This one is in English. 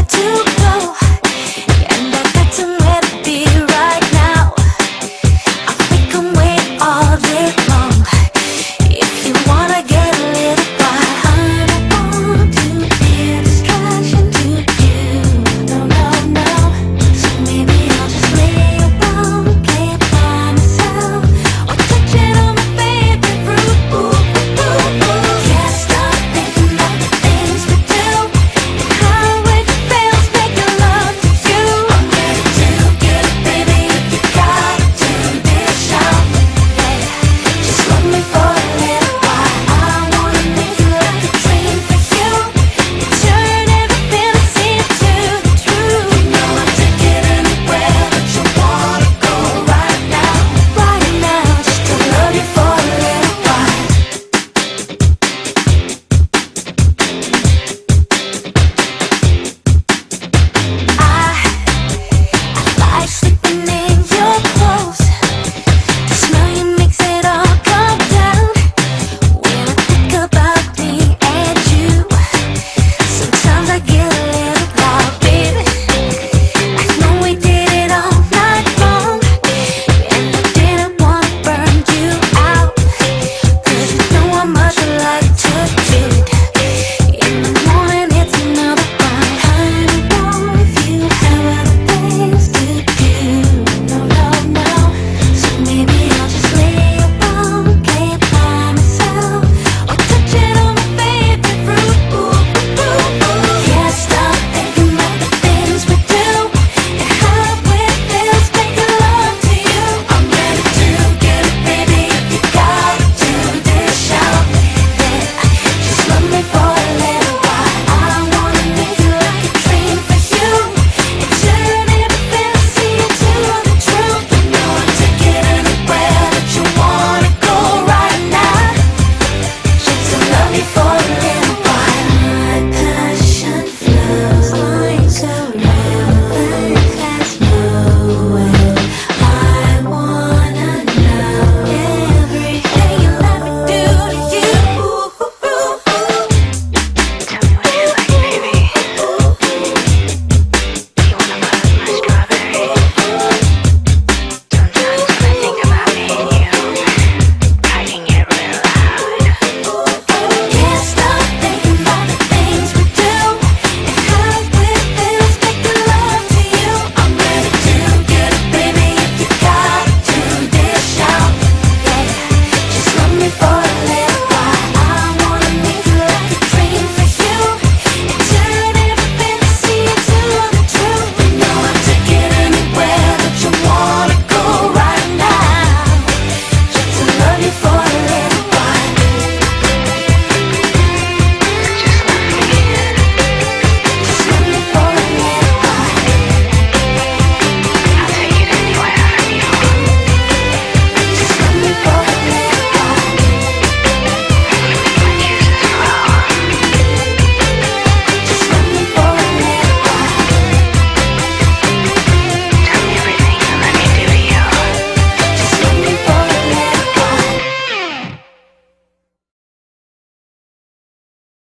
I do